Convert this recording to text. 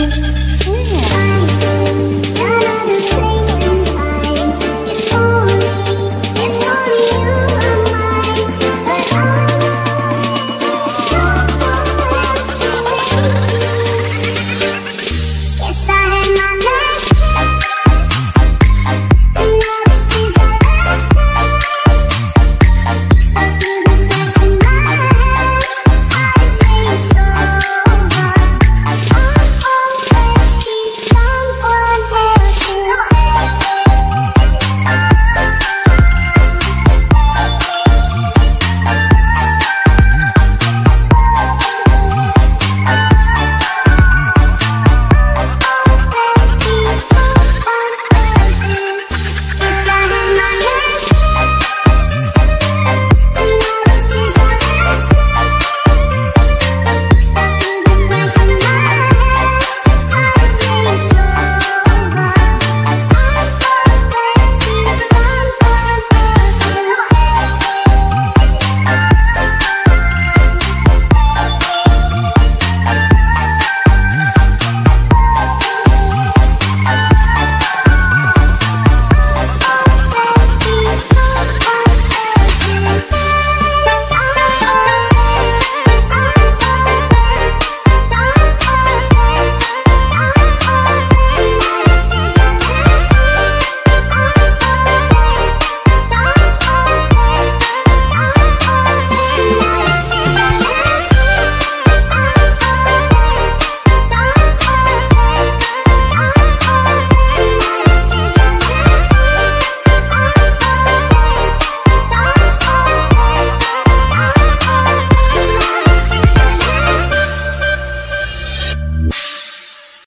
Oh. Yeah.